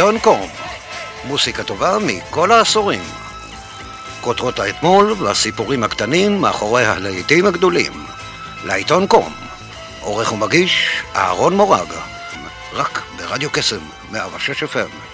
לעיתון קום, מוסיקה טובה מכל העשורים. כותרות האתמול והסיפורים הקטנים מאחורי הלהיטים הגדולים. לעיתון קום, עורך ומגיש אהרון מורג, רק ברדיו קסם, 106 FM.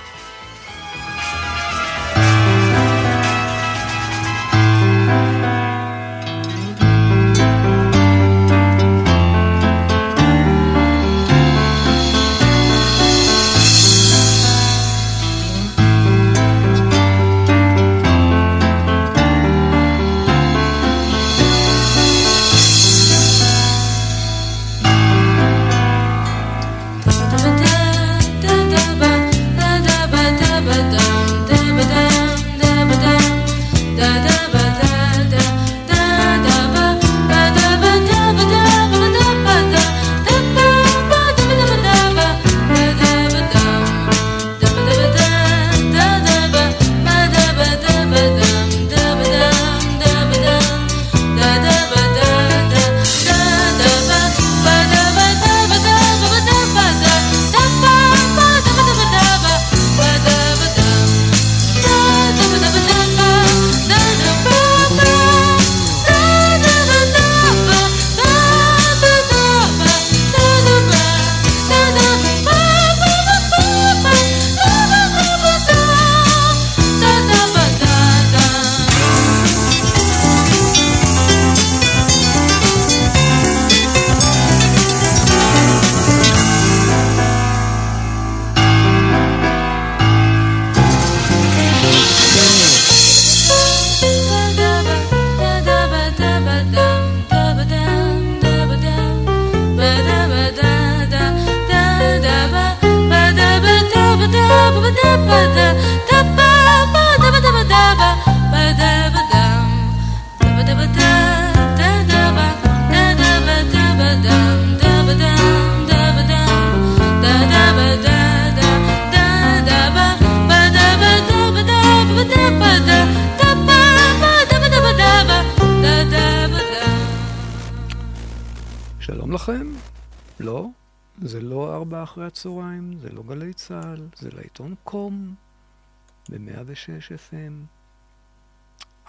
ב-106 FM.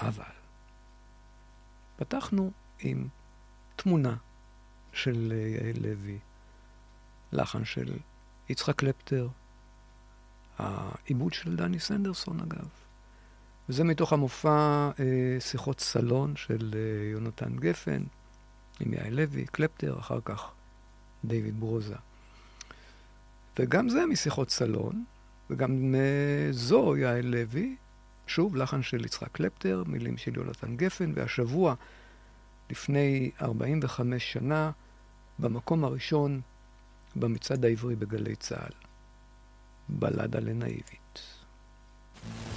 אבל פתחנו עם תמונה של יעל לוי, לחן של יצחק קלפטר, העיבוד של דני סנדרסון אגב. וזה מתוך המופע אה, שיחות סלון של אה, יונתן גפן עם יעל לוי, קלפטר, אחר כך דיוויד ברוזה. וגם זה משיחות סלון, וגם uh, זו יעל לוי, שוב, לחן של יצחק קלפטר, מילים של יונתן גפן, והשבוע, לפני 45 שנה, במקום הראשון במצעד העברי בגלי צה"ל, בלדה לנאיבית. יסתדר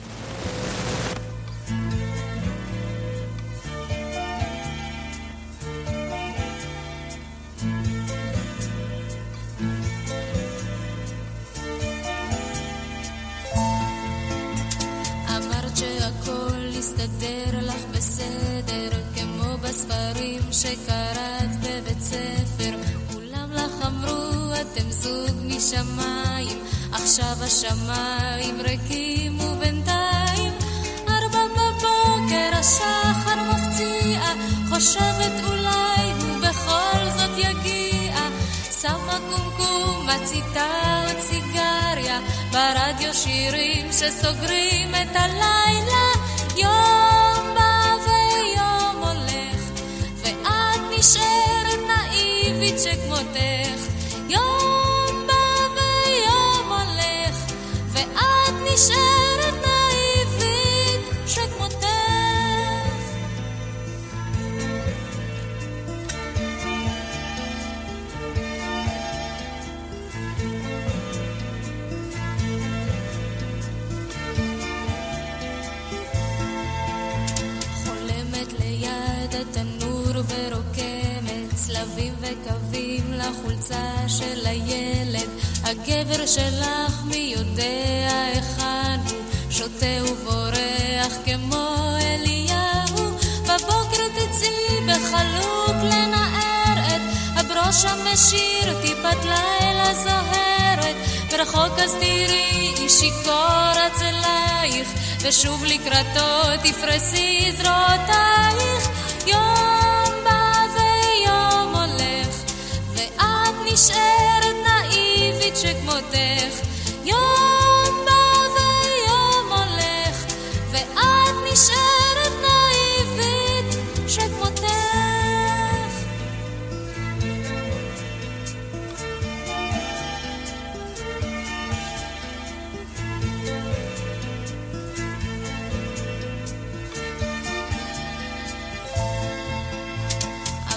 כמו בספרים שקראת בבית ספר. כולם לך אמרו, אתם זוג משמיים, עכשיו השמיים ריקים ובינתיים. ארבע בבוקר השחר מפציע, חושבת אולי הוא בכל זאת יגיע. שמה קומקום, מציתה עוד סיגריה, ברדיו שירים שסוגרים את הלילה. יום נשארת נאיבית שכמותך. יום בא ויום הולך, ואת נשארת הגבר שלך מי יודע היכן הוא, שותה ובורח כמו אליהו. בבוקר תצאי בחלוק לנער את הברוש המשיר, טיפת לילה זוהרת, ורחוק אז תראי איש שיכור אצלייך, ושוב לקראתו תפרסי זרועותייך. שכמותך. יום בא ויום הולך, ואת נשארת נאיבית שכמותך.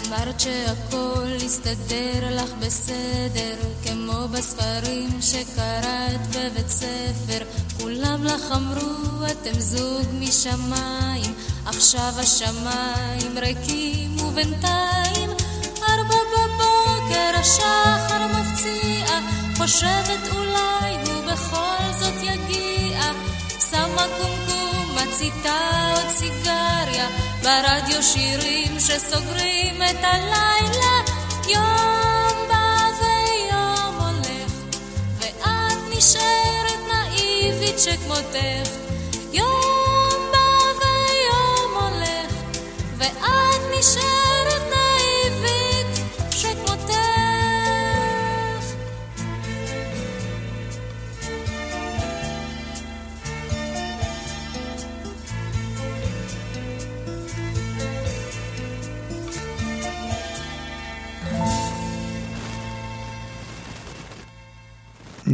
אמרת שהכל יסתדר לך בסדר, בספרים שקראת בבית ספר. כולם לך אמרו, אתם זוג משמיים, עכשיו השמיים ריקים ובינתיים ארבע בבוקר השחר מפציע, חושבת אולי הוא בכל זאת יגיע. שמה קומקום, מציתה עוד סיגריה, ברדיו שירים שסוגרים את הלילה.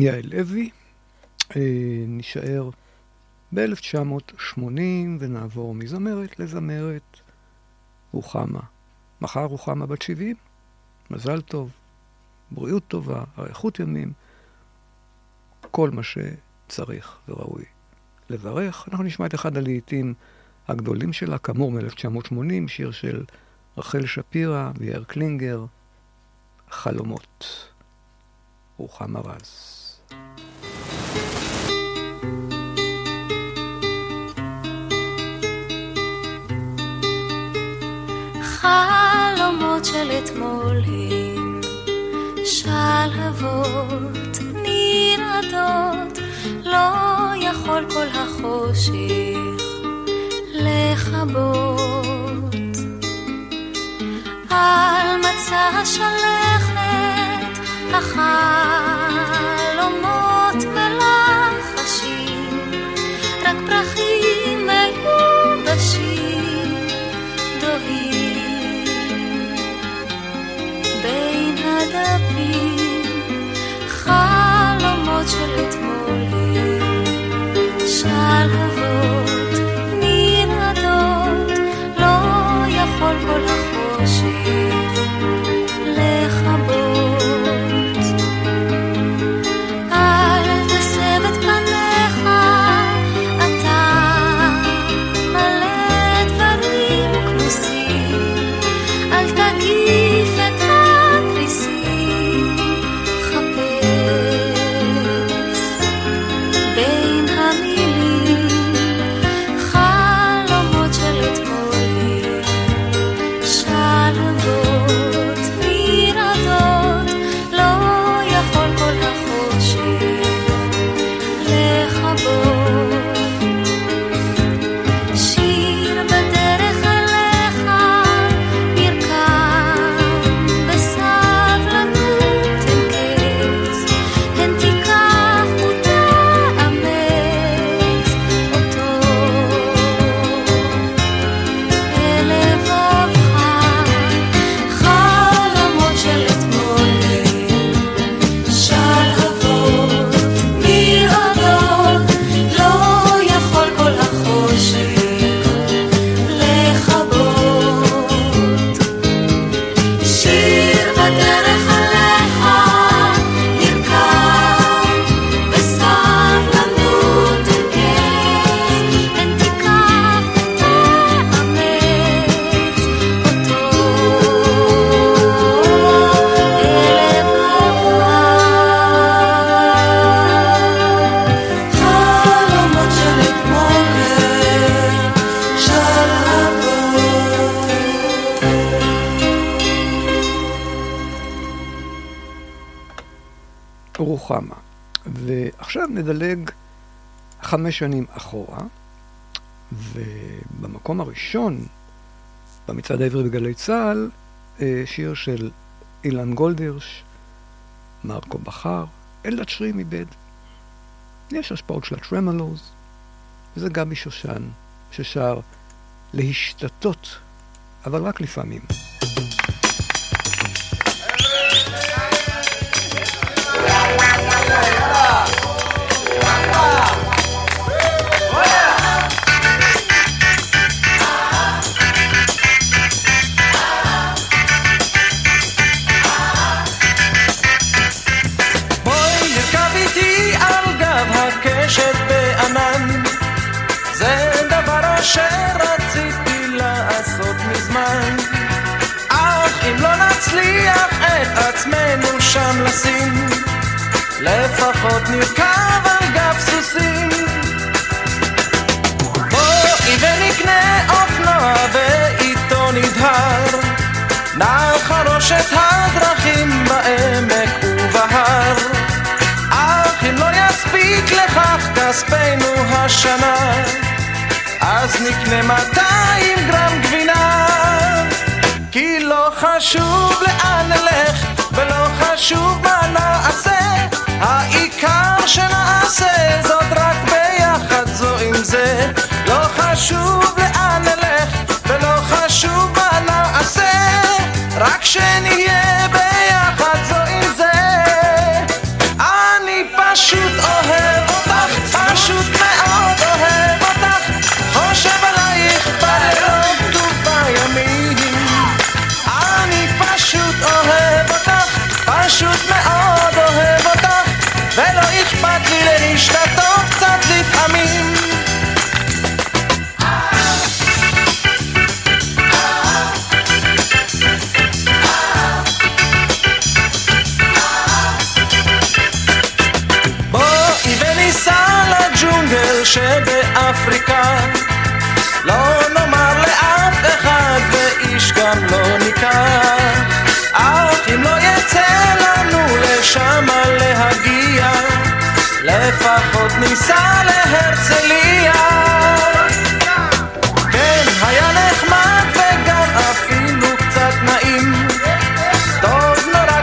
יעל לוי, אה, נישאר ב-1980 ונעבור מזמרת לזמרת רוחמה. מחר רוחמה בת 70, מזל טוב, בריאות טובה, אריכות ימים, כל מה שצריך וראוי לברך. אנחנו נשמע את אחד הלעיתים הגדולים שלה, כאמור מ-1980, שיר של רחל שפירא ויאיר קלינגר, חלומות. רוחמה רז. אתמול הם שלהבות נרעדות, לא יכול כל החושך לכבות. על מצע שלכת החלומות הדפים, חלומות של אתמול הם לדלג חמש שנים אחורה, ובמקום הראשון במצעד העברי בגלי צה"ל, אה, שיר של אילן גולדרש, מרקו בכר, אלדד שרים איבד. יש השפעות של הטרמלוז, וזה גבי שושן, ששר להשתתות, אבל רק לפעמים. שם לשים, לפחות נרכב על גב סוסים. בואי ונקנה אופנוע ואיתו נדהר, נער חרוש את הדרכים בעמק ובהר. אך אם לא יספיק לכך כספנו השנה, אז נקנה 200 גרם חשוב לאן נלך, ולא חשוב מה נעשה, רק שנהיה ניסע להרצליה. כן, היה נחמד וגם אפילו קצת נעים. טוב נורא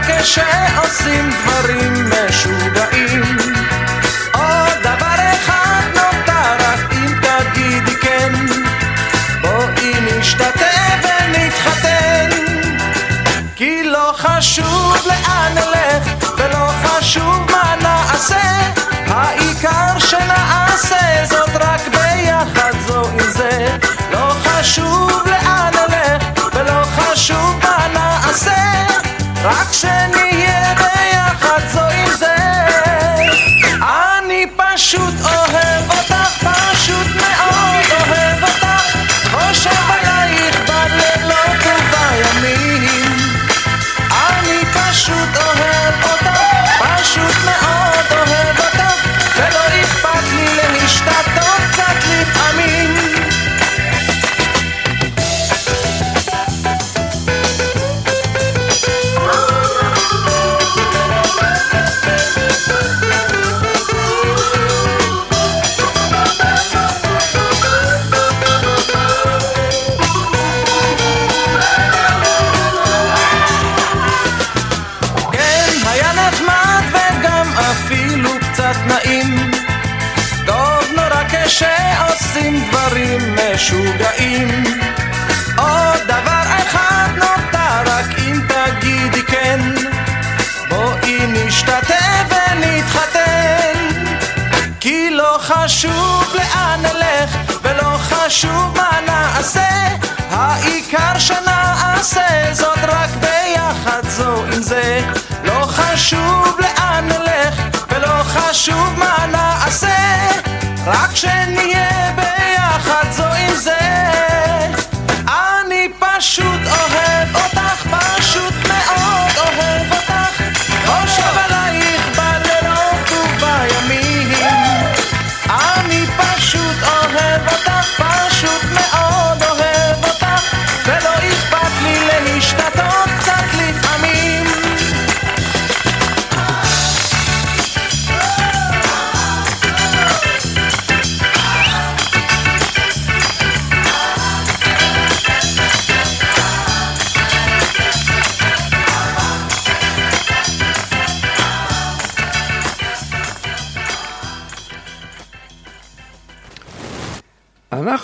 Rakshen niye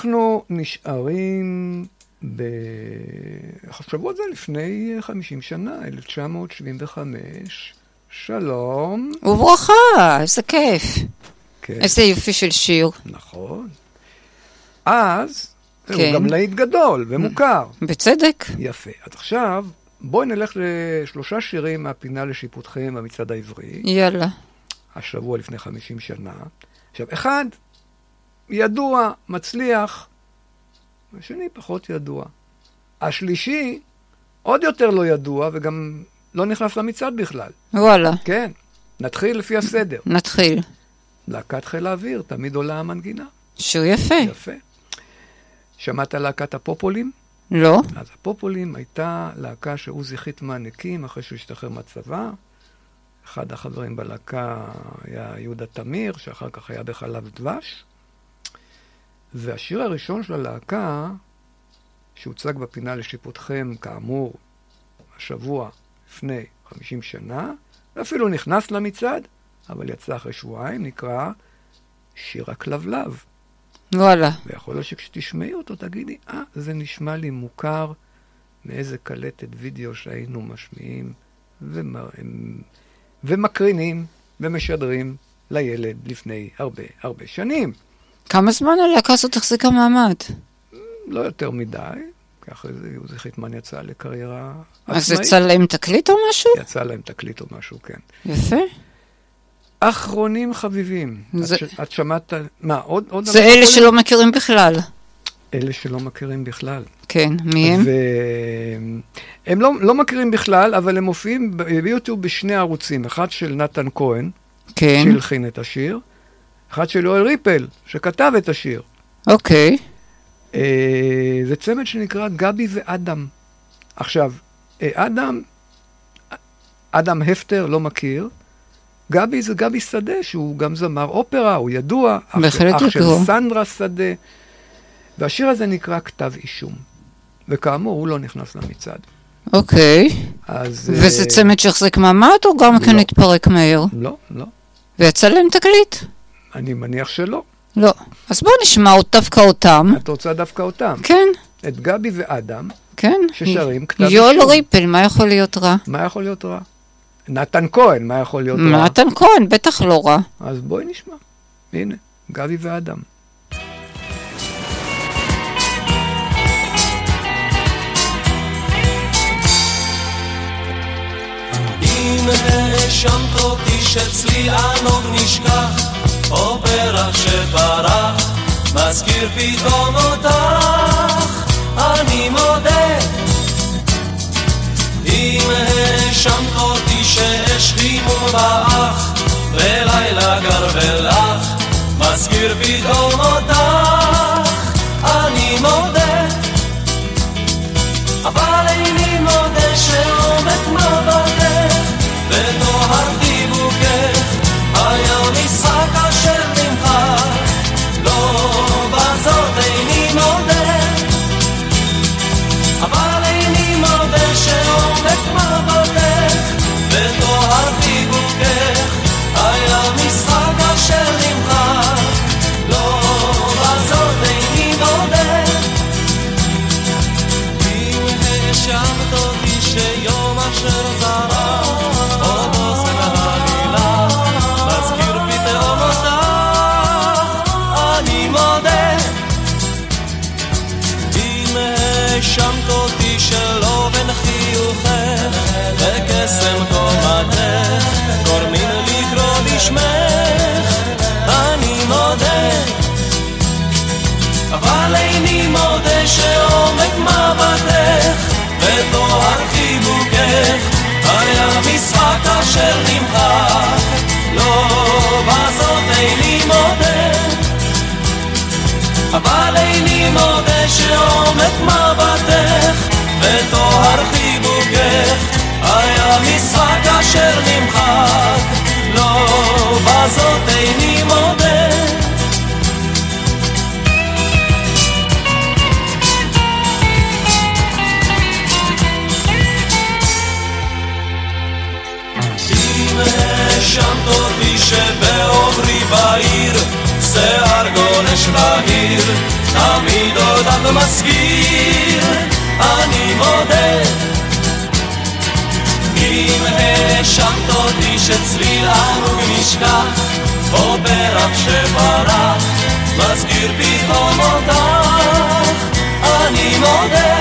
אנחנו נשארים ב... חשבו על זה לפני 50 שנה, 1975. שלום. וברכה, איזה כיף. כן, איזה יופי של שיר. נכון. אז, כן. הוא גם להיט גדול ומוכר. בצדק. יפה. אז עכשיו, בואי נלך לשלושה שירים מהפינה לשיפוטכם במצעד העברי, יאללה. השבוע לפני 50 שנה. עכשיו, אחד, ידוע, מצליח, השני פחות ידוע. השלישי, עוד יותר לא ידוע, וגם לא נכנס למצעד בכלל. וואלה, כן, נתחיל לפי הסדר. נתחיל. להקת חיל האוויר, תמיד עולה המנגינה. שיר יפה. יפה. שמעת להקת הפופולים? לא? אז הפופולים הייתה להקה שעוזי חיטמן הקים אחרי שהוא השתחרר מהצבא. אחד החברים בלהקה היה יהודה תמיר, שאחר כך היה בחלב דבש. והשיר הראשון של הלהקה, שהוצג בפינה לשיפוטכם, כאמור, השבוע לפני 50 שנה, ואפילו נכנס למצעד, אבל יצא אחרי שבועיים, נקרא שיר הכלבלב. וואלה. ויכול להיות שכשתשמעי אותו תגידי, אה, זה נשמע לי מוכר מאיזה קלטת וידאו שהיינו משמיעים ומר... ומקרינים ומשדרים לילד לפני הרבה הרבה שנים. כמה זמן הלהקה הזאת החזיקה מעמד? לא יותר מדי, אחרי זה יוזי חיטמן יצא לקריירה אז עצמאית. יצא להם תקליט או משהו? יצא להם תקליט או משהו, כן. יפה. אחרונים חביבים. זה- את. את שמעת, מה, עוד? עוד זה אלה? שלא מכירים בכלל. אלה שלא מכירים בכלל. כן, מי הם? והם לא, לא מכירים בכלל, אבל הם מופיעים ביוטיוב בשני ערוצים, אחד של נתן כהן, כן, שהלחין את השיר, אחד של יואל ריפל, שכתב את השיר. אוקיי. אה, זה צמד שנקרא גבי ואדם. עכשיו, אה, אדם, אדם הפטר לא מכיר, גבי זה גבי שדה, שהוא גם זמר אופרה, הוא ידוע, אח של- בהחלט אח של ידוע. סנדרה שדה, והשיר הזה נקרא כתב אישום. וכאמור, הוא לא נכנס למצעד. אוקיי. אז... וזה אה, צמד שהחזיק מעמד או גם כן לא. התפרק מהר? לא, לא. ויצא להם תקליט? אני מניח שלא. לא. אז בואו נשמע עוד דווקא אותם. את רוצה דווקא אותם. כן, את גבי ואדם, כן. ששרים כתב יואל אישום. ריפל, מה יכול להיות רע? מה יכול להיות רע? נתן כהן, מה יכול להיות רע? נתן כהן, בטח לא רע. אז בואי נשמע. הנה, גבי ואדם. אם האשמת אותי שאצלי ענוג נשכח, או פרח שפרח, מזכיר פתאום אותך, אני מודה. אם האשמת אותי שהשכימו באח, בלילה גר ולך, מזכיר פתאום אותך, אשר נמחק לא בזאת איני מודה. אבל איני מודה שעומק מבטך וטוהר חיבוקך היה משחק אשר נמחק. לא בזאת איני מסגיר, אני מודה. אם האשמת אותי שצליל ערוג נשכח, או פרח שברח, מזכיר פתאום אותך, אני מודה.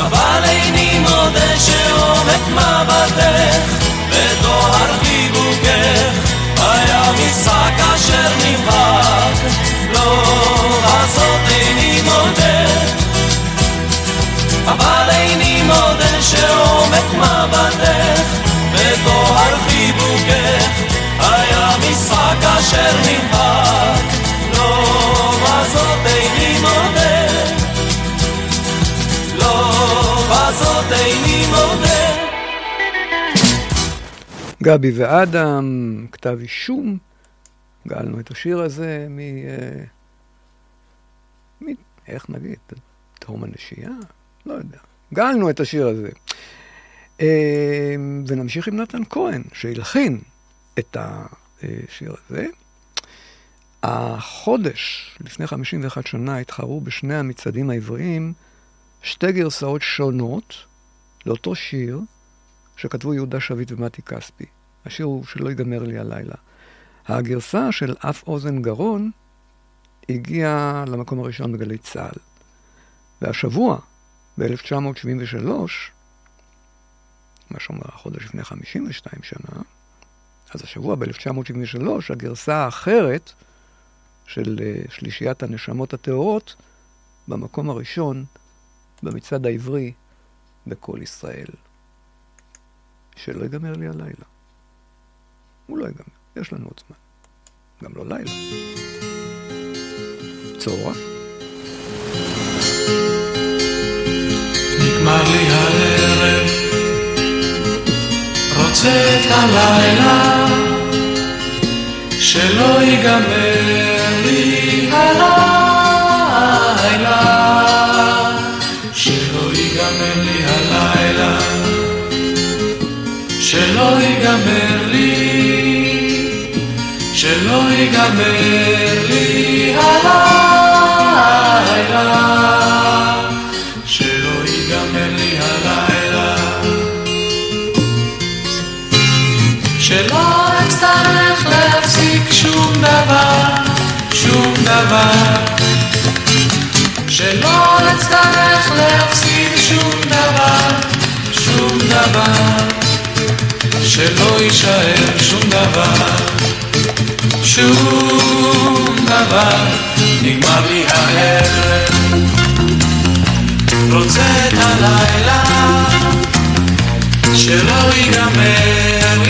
אבל איני מודה שעומק מבטך וטוהר חיבוקך היה משחק אשר נמחק הזאת איני מודה אבל איני מודה שעומק מבטך וטוהר חיבוקך היה משחק אשר נמחק לא בזאת איני מודה לא בזאת איני מודה גבי ואדם, כתב אישום, גאלנו את השיר הזה מ... איך נגיד? תהום הנשייה? לא יודע. גאלנו את השיר הזה. אה, ונמשיך עם נתן כהן, שהלחין את השיר הזה. החודש, לפני 51 שנה, התחרו בשני המצעדים העבריים שתי גרסאות שונות לאותו שיר שכתבו יהודה שביט ומתי כספי. השיר הוא שלא ייגמר לי הלילה. הגרסה של אף אוזן גרון הגיעה למקום הראשון בגלי צה"ל. והשבוע, ב-1973, מה שאומר החודש לפני 52 שנה, אז השבוע, ב-1973, הגרסה האחרת של uh, שלישיית הנשמות הטהורות, במקום הראשון, במצעד העברי, בכל ישראל. שלא ייגמר לי הלילה. הוא לא ייגמר, יש לנו עוד זמן. גם לא לילה. צהריים. נגמר לי הערב, רוצה את הלילה, שלא ייגמר לי הלילה, שלא ייגמר לי הלילה, שלא ייגמר לי, שלא ייגמר לי הלילה. דבר, שום דבר. שלא אצטרך להפסיק שום דבר, שום דבר. שלא יישאר שום דבר, שום דבר. נגמר לי הערב. רוצה את הלילה, שלא ייגמר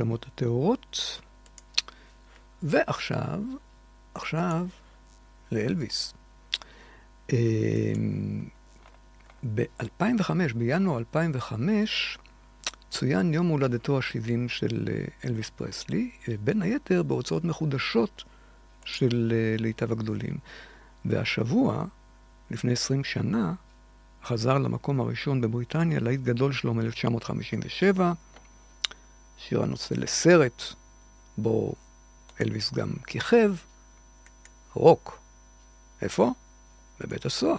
הנשמות הטהורות. ועכשיו, עכשיו, לאלוויס. ב-2005, בינואר 2005, צוין יום הולדתו ה-70 של אה, אלוויס פרסלי, אה, בין היתר בהוצאות מחודשות של אה, ליטיו הגדולים. והשבוע, לפני 20 שנה, חזר למקום הראשון בבריטניה, להיט גדול שלו מ-1957, שיר הנושא לסרט, בו אלוויס גם כיכב, רוק. איפה? בבית הסוהר.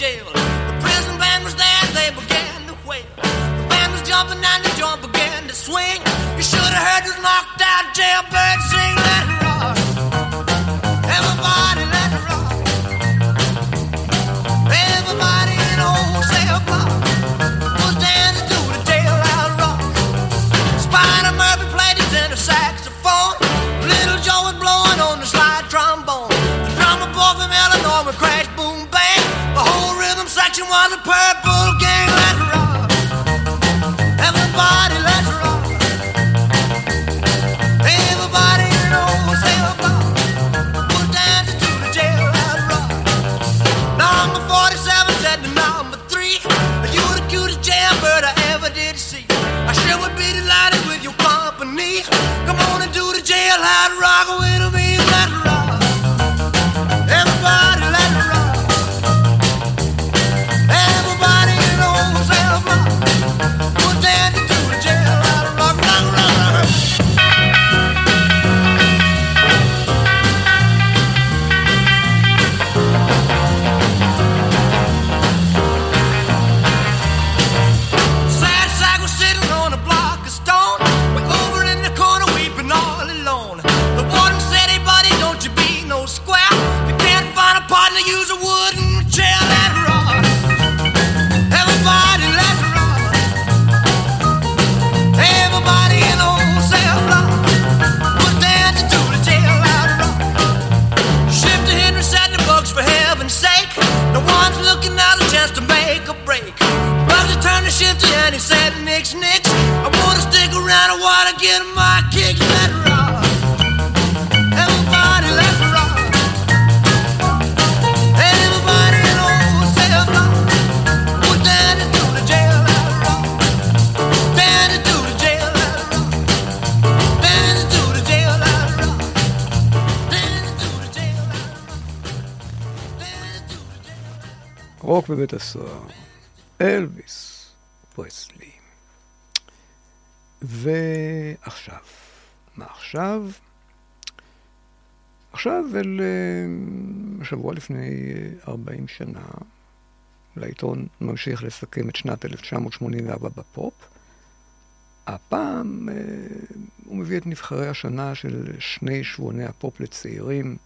jail. The prison band was there, they began to wail. The band was jumping and the joint began to swing. You should have heard this knocked out jailbird sing. Let רוק בבית הסוהר, אלוויס פרסלי. ועכשיו, מה עכשיו? עכשיו, אל אה, שבוע לפני אה, 40 שנה, להיטון ממשיך לסכם את שנת 1984 בפופ. הפעם אה, הוא מביא את נבחרי השנה של שני שבועוני הפופ לצעירים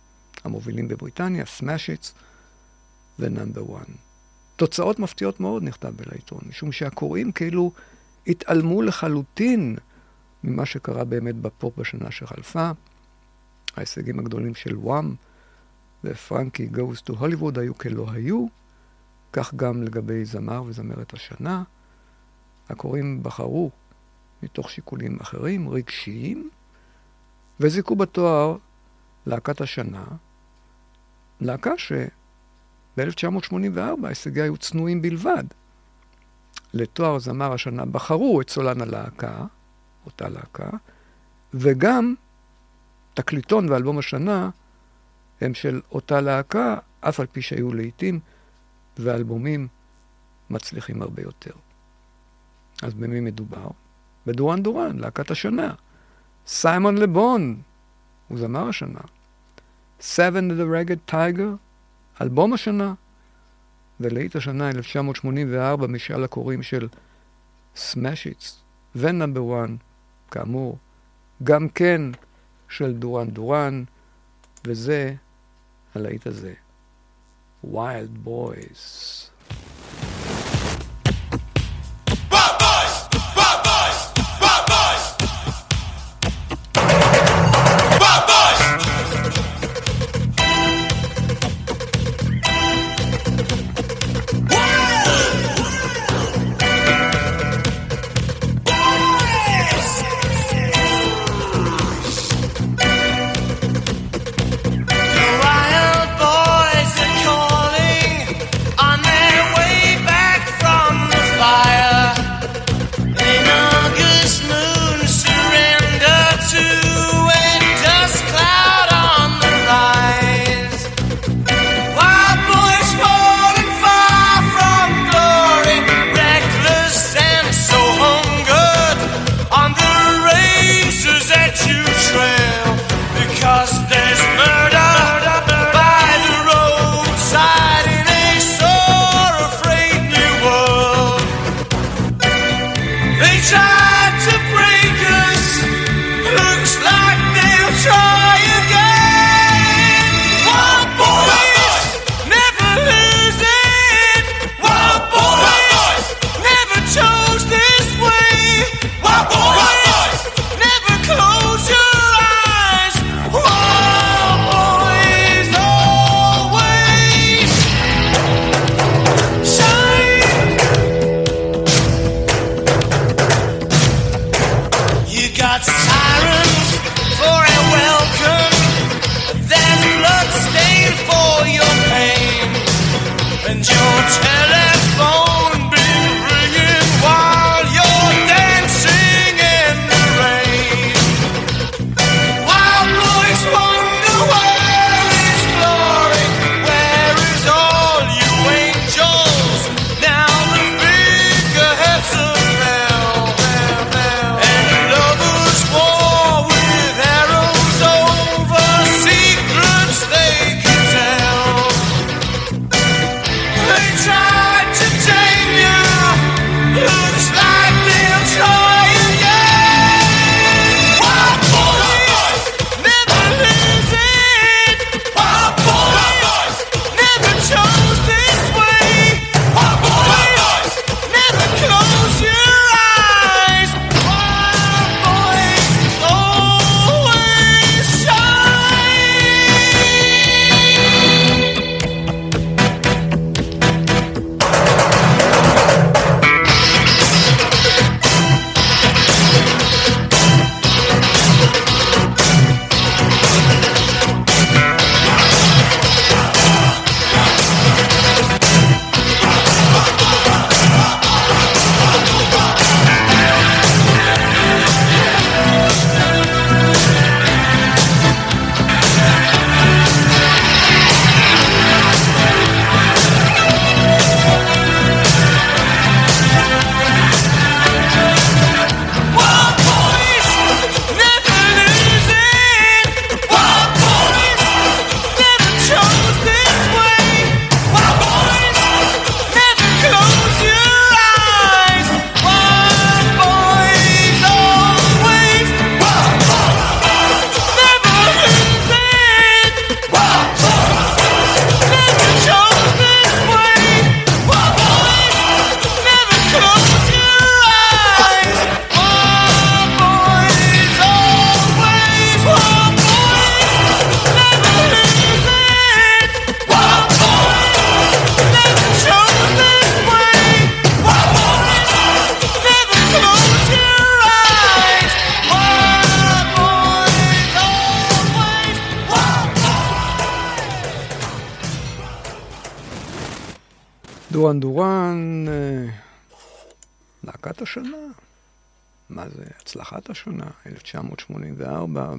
המובילים בבריטניה, Smash Hits ו Number 1. תוצאות מפתיעות מאוד, נכתב בלהיטון, משום שהקוראים כאילו התעלמו לחלוטין ממה שקרה באמת בפופ בשנה שחלפה. ההישגים הגדולים של וואם ו Frankie Goes to Hollywood היו כלא היו, כך גם לגבי זמר וזמרת השנה. הקוראים בחרו מתוך שיקולים אחרים, רגשיים, וזיכו בתואר להקת השנה, להקה ש... ב-1984 הישגיה היו צנועים בלבד. לתואר זמר השנה בחרו את סולן הלהקה, אותה להקה, וגם תקליטון ואלבום השנה הם של אותה להקה, אף על פי שהיו לעיתים ואלבומים מצליחים הרבה יותר. אז במי מדובר? בדורן דורן, להקת השנה. סיימון לה בון, הוא זמר השנה. Seven and the Ragged Tiger, אלבום השנה, ולהיט השנה 1984 משאל הקוראים של Smash Hits ו Number 1, כאמור, גם כן של דורן דורן, וזה הלהיט הזה, Wild Boys.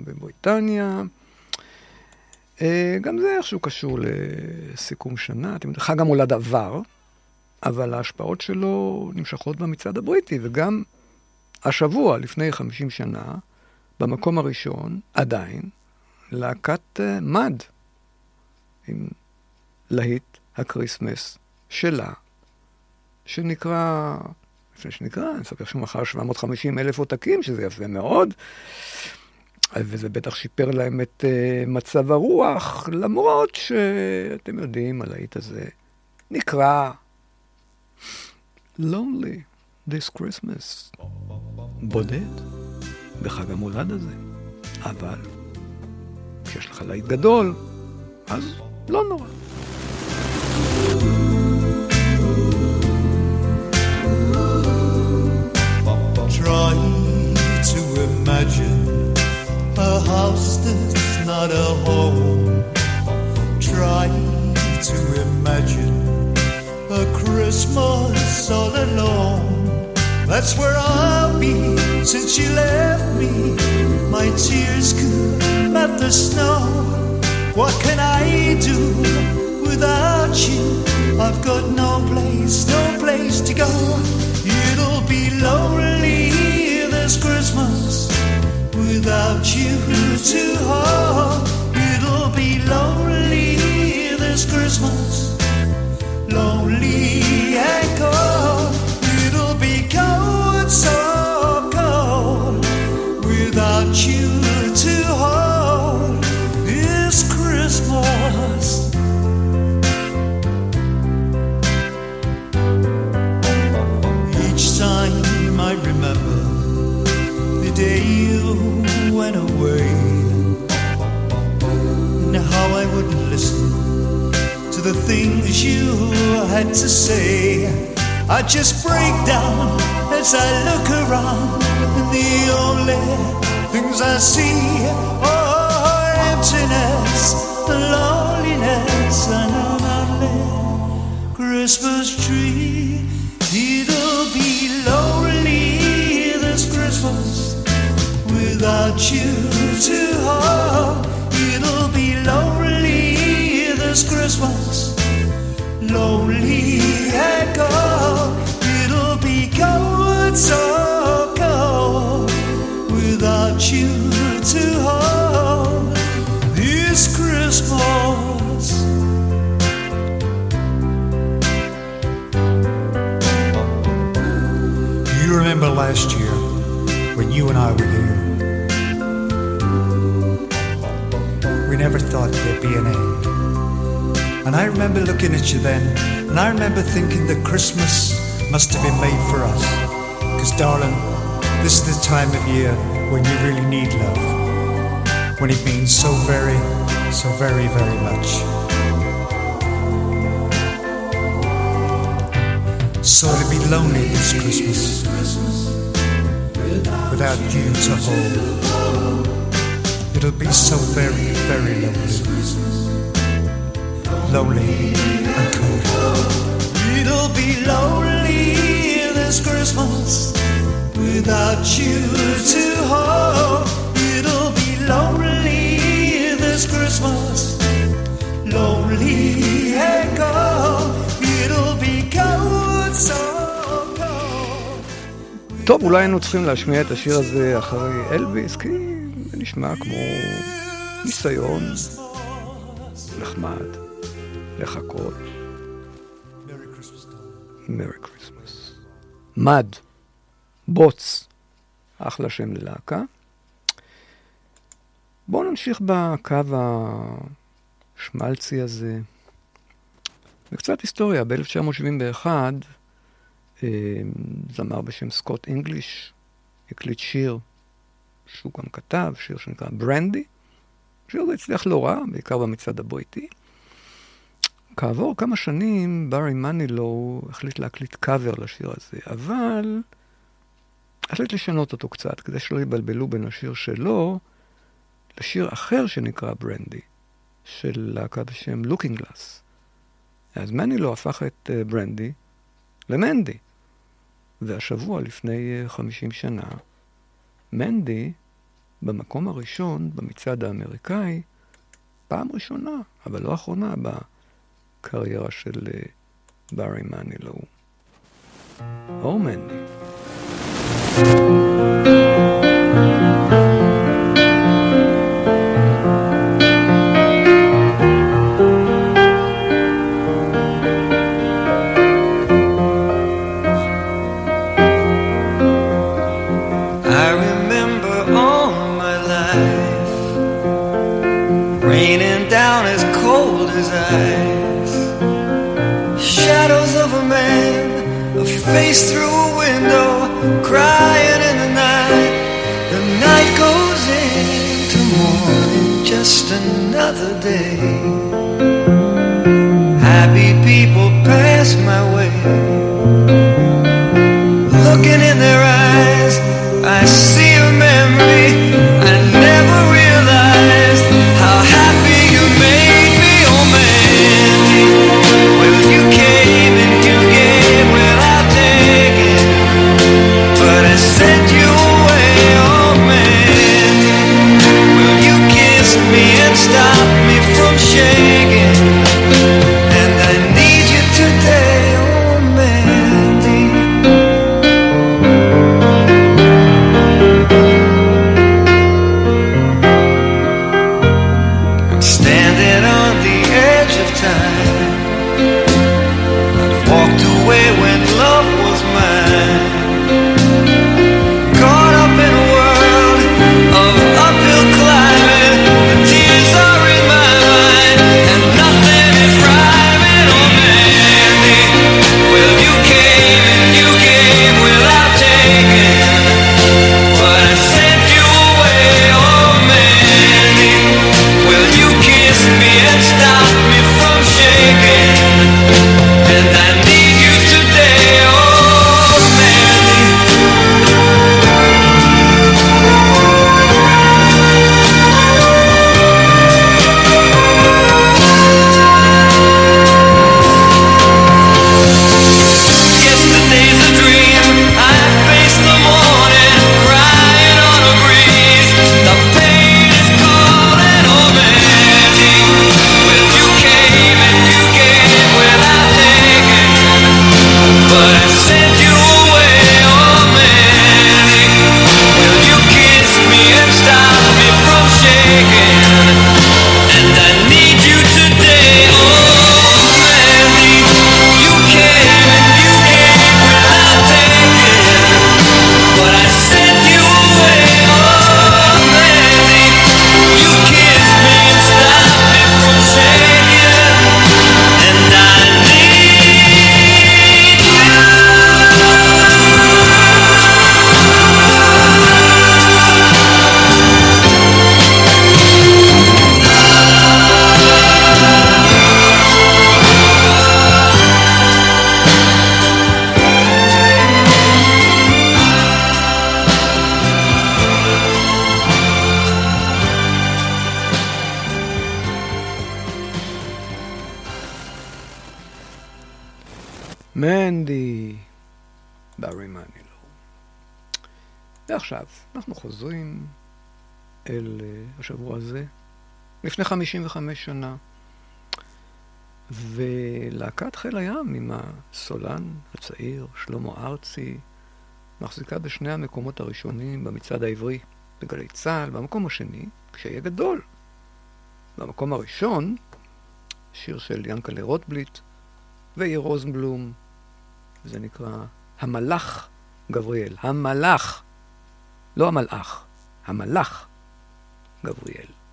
בבריטניה. אה, גם זה איכשהו קשור לסיכום שנה. אתם יודעים, חג המולד עבר, אבל ההשפעות שלו נמשכות במצעד הבריטי, וגם השבוע, לפני 50 שנה, במקום הראשון, עדיין, להקת אה, מד, עם להיט ה Christmas שלה, שנקרא, לפני שנקרא, אני אספר שהוא מכר 750 אלף עותקים, שזה יפה מאוד, וזה בטח שיפר להם את uh, מצב הרוח, למרות שאתם יודעים, הלהיט הזה נקרא Lonely This Christmas, בודד בחג המולד הזה, אבל כשיש לך להיט גדול, אז לא נורא. House that's not a home. Try to imagine a Christmas all alone. That's where I'll be since you left me. My tears could melt the snow. What can I do without you? I've got no place, no place to go. It'll be lonely this Christmas Without you to hold, it'll be lonely this Christmas. Lonely and cold, it'll be cold, so cold without you. The things you had to say. I just break down as I look around, and the only things I see are emptiness, the loneliness, and an unlit Christmas tree. It'll be lonely this Christmas without you to hold. This Christmas, lonely cold. It'll be cold, so cold without you to hold this Christmas. Do you remember last year when you and I were here? We never thought there'd be an end. And I remember looking at you then, and I remember thinking that Christmas must have been made for us. Because, darling, this is the time of year when you really need love. When it means so very, so very, very much. So to be lonely this Christmas without you to hold, it'll be so very, very lonely, lonely and cold. It'll be lonely this Christmas without you to hold. It'll be lonely this Christmas, lonely and cold. It'll be cold, so cold. טוב, אולי היינו צריכים להשמיע את השיר הזה אחרי אלוויס, כי זה נשמע כמו ניסיון נחמד לחקות. Merry Christmas. מד, בוץ, אחלה שם ללהקה. בואו נמשיך בקו השמלצי הזה. וקצת היסטוריה, ב-1971 אה, זמר בשם סקוט אינגליש הקליט שיר שהוא גם כתב, שיר שנקרא ברנדי. שיר הזה הצליח לא רע, בעיקר במצעד הבריטי. כעבור כמה שנים ברי מנילו החליט להקליט קאבר לשיר הזה, אבל החליט לשנות אותו קצת, כדי שלא יבלבלו בין השיר שלו לשיר אחר שנקרא ברנדי, של להקה בשם לוקינג גלאס. אז מנילו הפך את אה, ברנדי למנדי. והשבוע, לפני אה, 50 שנה, מנדי במקום הראשון במצעד האמריקאי, פעם ראשונה, אבל לא אחרונה, בקריירה של אה, ברי מנילו. או מנדי. I remember all my life raining down as cold as ice. face through a window, crying in the night. The night goes into morning, just another day. Happy people pass my way. Looking in their eyes, I see לפני 55 שנה, ולהקת חיל הים עם הסולן הצעיר, שלמה ארצי, מחזיקה בשני המקומות הראשונים במצעד העברי, בגלי צה"ל, במקום השני, כשיהיה גדול. במקום הראשון, שיר של ינקלה רוטבליט ויאיר רוזנבלום, זה נקרא המלאך גבריאל. המלאך, לא המלאך, המלאך גבריאל.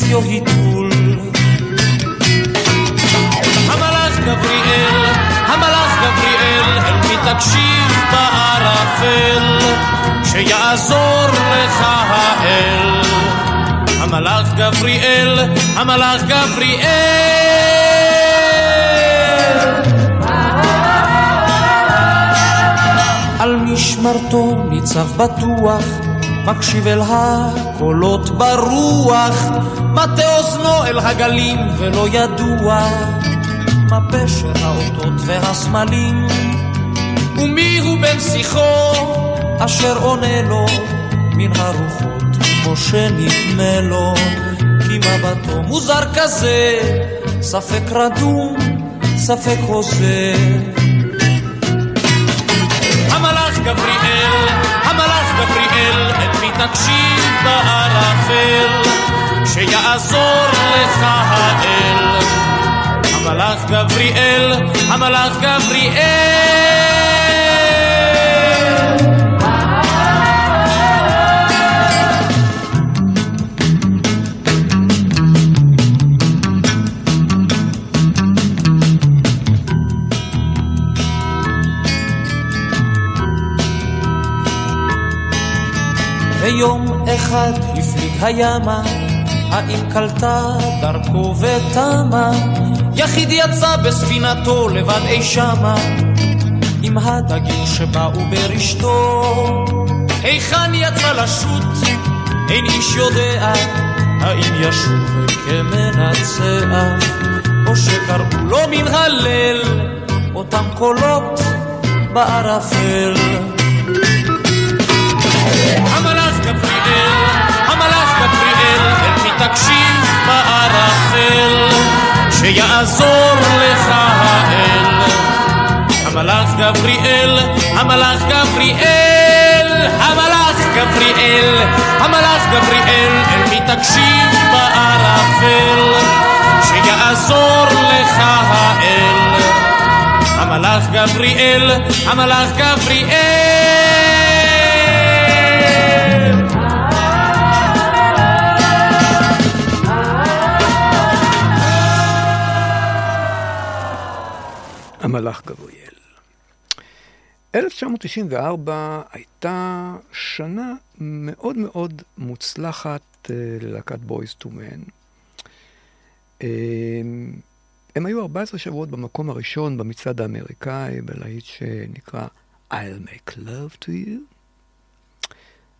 חציו היתול. המלאך גבריאל, המלאך גבריאל, אל מי תקשיב בערפל, שיעזור לך האל. המלאך גבריאל, המלאך גבריאל. על משמרתו ניצב בטוח, מקשיב אל הקולות ברוח, מטה אוזנו אל הגלים ולא ידוע, מה פשר האותות והסמלים, ומי הוא בן שיחו, אשר עונה לו מן הרוחות, כמו שנדמה לו, כי מבטו מוזר כזה, ספק רדום, ספק הוזה. המלאך גבריאל, תקשיב בערפל, שיעזור לך האל. המלאך גבריאל, המלאך גבריאל. אחד הפליג הימה, האם קלטה דרכו ותמה, יחיד יצא בספינתו לבד אי שמה, עם הדגים שבאו ברשתו. היכן יצא לשוט, אין איש יודע, האם ישוב כמנצח, או שקראו לו מן הלל, אותם קולות בערפל. המלאך גבריאל, המלאך גבריאל, אל מי תקשיב בערפל, שיעזור לך האל. המלאך גבריאל, המלאך גבריאל, המלאך גבריאל, המלאך גבריאל, אל מי תקשיב בערפל, שיעזור לך האל. המלאך גבריאל, המלאך גבריאל. המלאך גבריאל. 1994 הייתה שנה מאוד מאוד מוצלחת אה, ללהקת בויז טו מן. הם היו 14 שבועות במקום הראשון במצעד האמריקאי, בלהיט שנקרא I'll make love to you.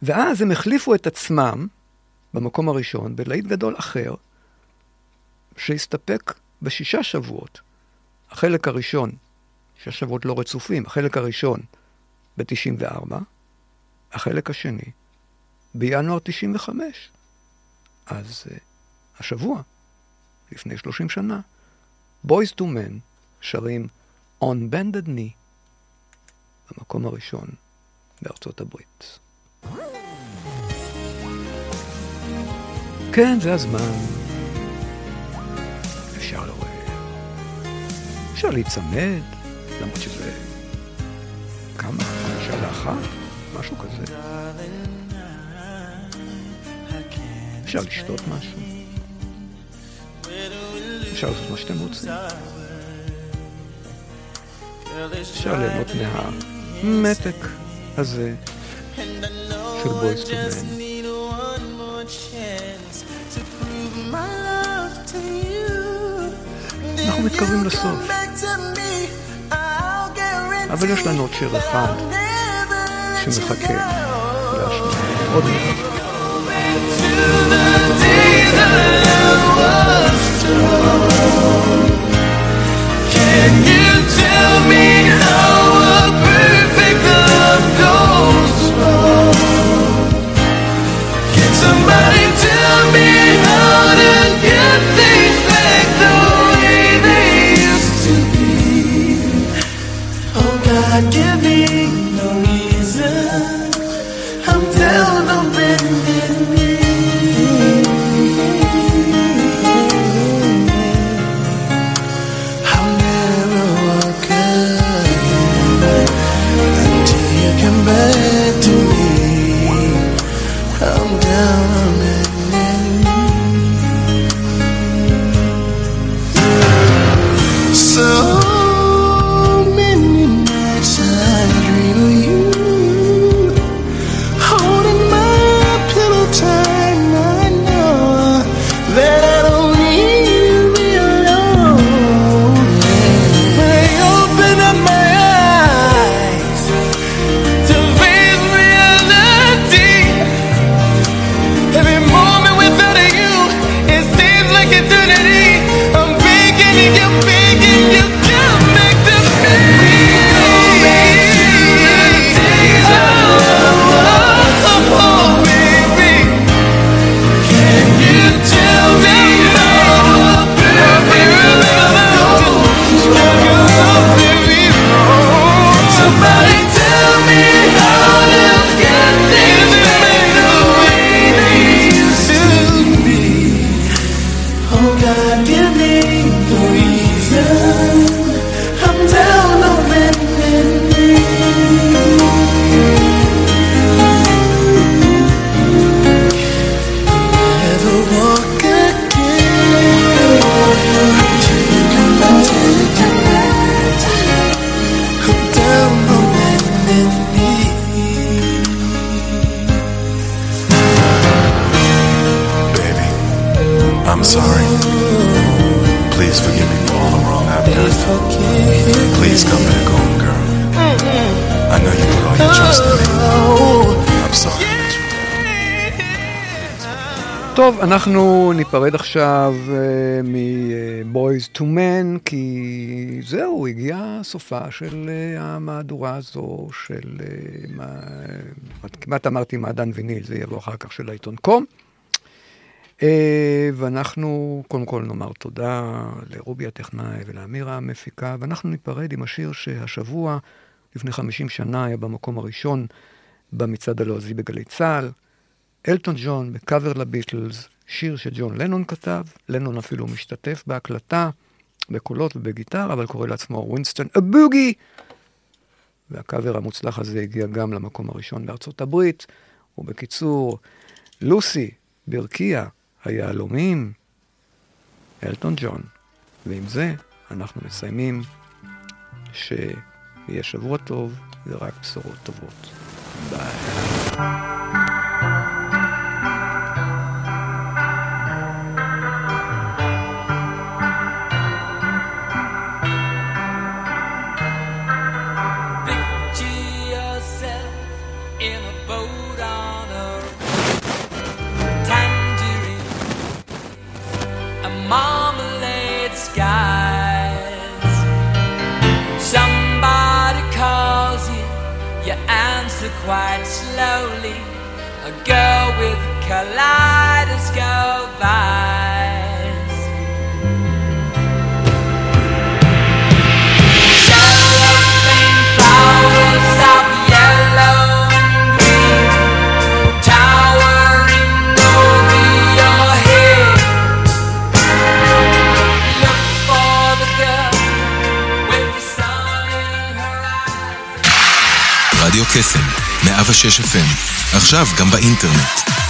ואז הם החליפו את עצמם במקום הראשון בלהיט גדול אחר, שהסתפק בשישה שבועות. החלק הראשון שש שבועות לא רצופים. החלק הראשון ב-94, החלק השני בינואר 95. אז uh, השבוע, לפני 30 שנה, Boys to Men שרים On Bended Knee במקום הראשון בארצות הברית. כן, זה הזמן. אפשר לא... אפשר להיצמד, למרות שזה... כמה? חמישה לאחת? משהו כזה. אפשר לשתות משהו. אפשר לעשות מה שאתם רוצים. אפשר ליהנות מהמתק הזה של בויס טו. אנחנו מתקרבים לסוף, אבל יש לנו עוד שיר אחד שמחכה להשמיע עוד מעט. Can you tell me how a perfect love goes wrong? Can somebody ניפרד עכשיו מ-Boys to Men, כי זהו, הגיע סופה של uh, המהדורה הזו, של... Uh, מה, כמעט אמרתי מעדן ויניל, זה יבוא אחר כך של העיתון קום. Uh, ואנחנו קודם כל נאמר תודה לרובי הטכנאי ולאמירה המפיקה, ואנחנו ניפרד עם השיר שהשבוע, לפני 50 שנה, היה במקום הראשון במצעד הלועזי בגלי צה"ל. אלטון ג'ון בקאבר לביטלס, שיר שג'ון לנון כתב, לנון אפילו משתתף בהקלטה, בקולות ובגיטרה, אבל קורא לעצמו ווינסטון הבוגי. והקאבר המוצלח הזה הגיע גם למקום הראשון בארצות הברית, ובקיצור, לוסי, ברקיע, היהלומים, אלטון ג'ון. ועם זה אנחנו מסיימים שיהיה שבוע טוב ורק בשורות טובות. ביי. רדיו קסם, 106 FM, עכשיו גם באינטרנט.